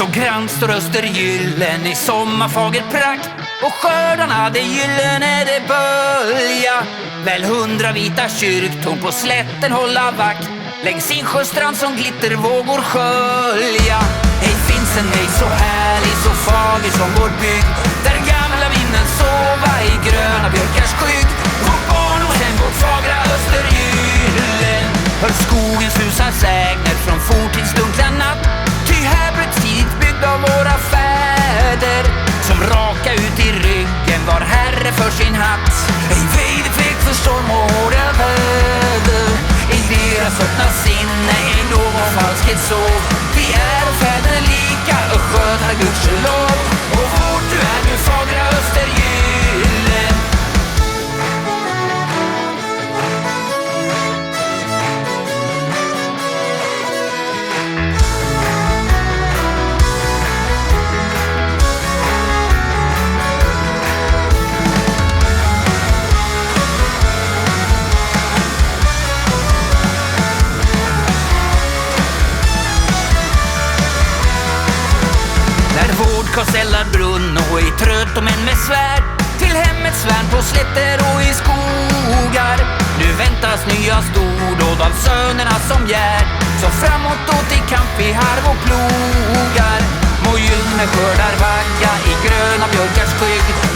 Så grant står Östergyllen i sommarfager prakt och skördarna det gyllene det bölja. Väl hundra vita kyrktorn på slätten hålla vakt längs insjöstrand som glittervågor skölja. Ej finns en nej så härlig, så fager som vår bygd där gamla minnen sova i gröna björkars skygg. Vårt barndomshem, vårt fagra Östergyllen hör skogens susar sägner från fortids dunkla natt. Raka ut i ryggen var herre för sin hatt. Ej vejderflek för storm och hårda väder. I deras öppna sinne är någon falskhet sov. Vi är vårdkarls brunn och i trött och men med svärd till hemmets värn på slätter och i skogar. Nu väntas nya stordåd av sönerna som gärd. Så framåt då till kamp i harv och plogar. Må gyllene skördar vagga i gröna björkars skygg.